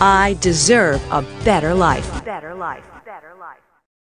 I deserve a better life. Better life. Better life.